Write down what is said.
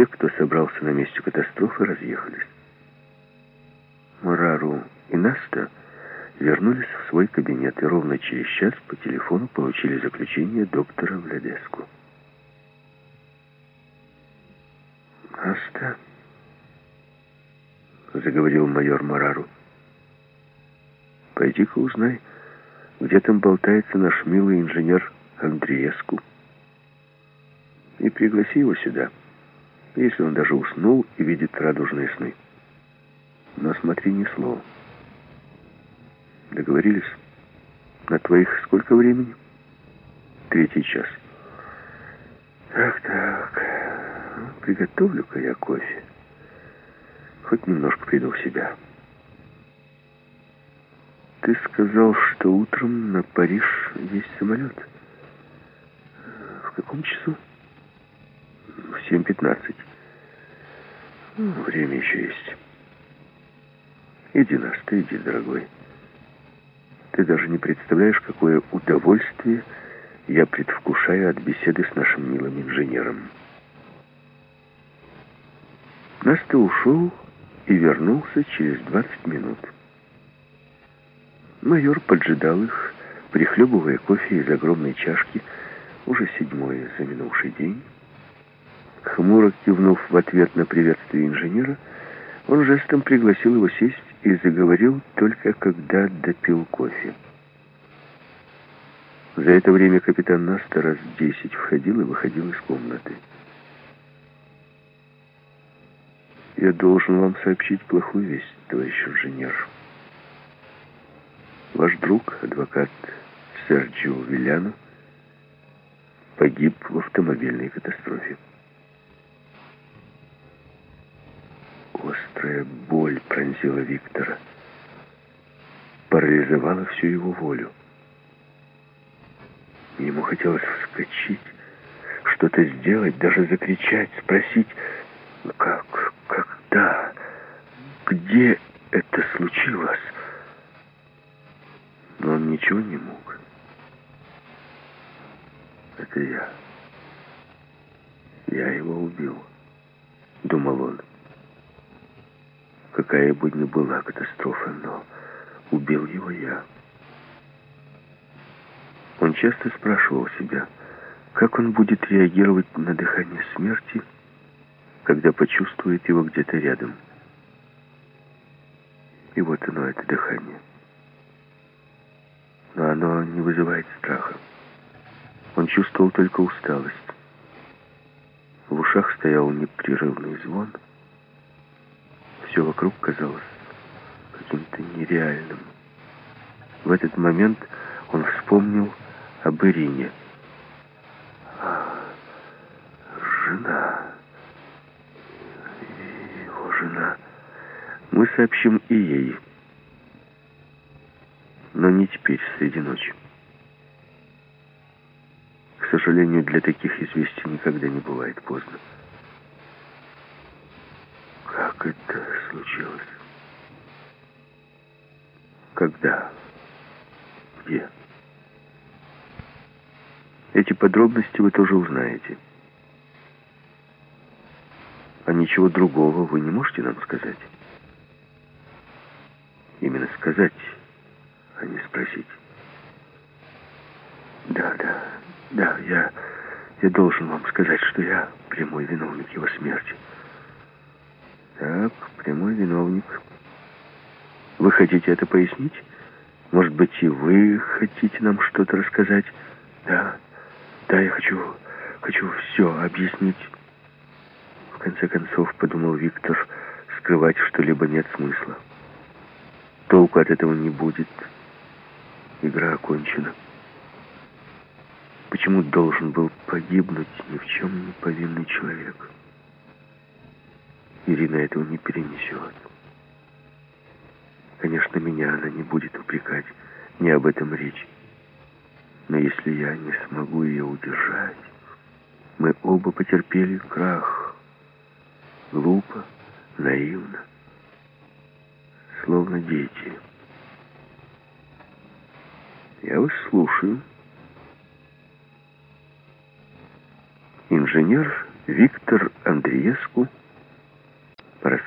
все, кто собрался на месте катастрофы, разъехались. Мурару и Наста вернулись в свой кабинет и ровно через час по телефону получили заключение доктора Влядеску. «Наста», — заговорил майор Марару, — «пойди-ка узнай, где там болтается наш милый инженер Андреевску, и пригласи его сюда, если он даже уснул и видит радужные сны. Но смотри ни слова. Договорились? На твоих сколько времени? Третий час. Так, так. Приготовлю-ка я кофе. Хоть немножко приду в себя. Ты сказал, что утром на Париж есть самолет. В каком часу? В 7.15. Время еще есть. Иди, Настя, иди, дорогой. Ты даже не представляешь, какое удовольствие я предвкушаю от беседы с нашим милым инженером. Настя ушел и вернулся через 20 минут. Майор поджидал их, прихлебывая кофе из огромной чашки, уже седьмой за минувший день. Хмуро кивнув в ответ на приветствие инженера, он жестом пригласил его сесть и заговорил только когда допил кофе. За это время капитан Наста раз десять входил и выходил из комнаты. «Я должен вам сообщить плохую весть, товарищ инженер. Ваш друг, адвокат Серджио Виляно, погиб в автомобильной катастрофе. Острая боль пронзила Виктора, парализовала всю его волю. Ему хотелось вскочить, что-то сделать, даже закричать, спросить, как, когда, где это случилось. Но он ничего не мог. Это я. Я его убил, думал он. Какая бы ни была катастрофа, но убил его я. Он часто спрашивал себя, как он будет реагировать на дыхание смерти, когда почувствует его где-то рядом. И вот оно, это дыхание. Но оно не вызывает страха. Он чувствовал только усталость. В ушах стоял непрерывный звон. Все вокруг казалось каким-то нереальным. В этот момент он вспомнил об Ирине. Жена. Его жена. Мы сообщим и ей. Но не теперь, среди ночи. К сожалению, для таких известий никогда не бывает поздно. Как это случилось? Когда? Где? Эти подробности вы тоже узнаете. А ничего другого вы не можете нам сказать? Именно сказать, а не спросить. Да, да, да, я, я должен вам сказать, что я прямой виновник его смерти. Так, прямой виновник. Вы хотите это пояснить? Может быть, и вы хотите нам что-то рассказать? Да, да, я хочу, хочу все объяснить. В конце концов, подумал Виктор, скрывать что-либо нет смысла. Толку от этого не будет. Игра окончена. Почему должен был погибнуть ни в чем не повинный человек? Ирина этого не перенесет. Конечно, меня она не будет упрекать, не об этом речь. Но если я не смогу ее удержать, мы оба потерпели крах. Глупо, наивно, словно дети. Я вас слушаю. Инженер Виктор Андреевску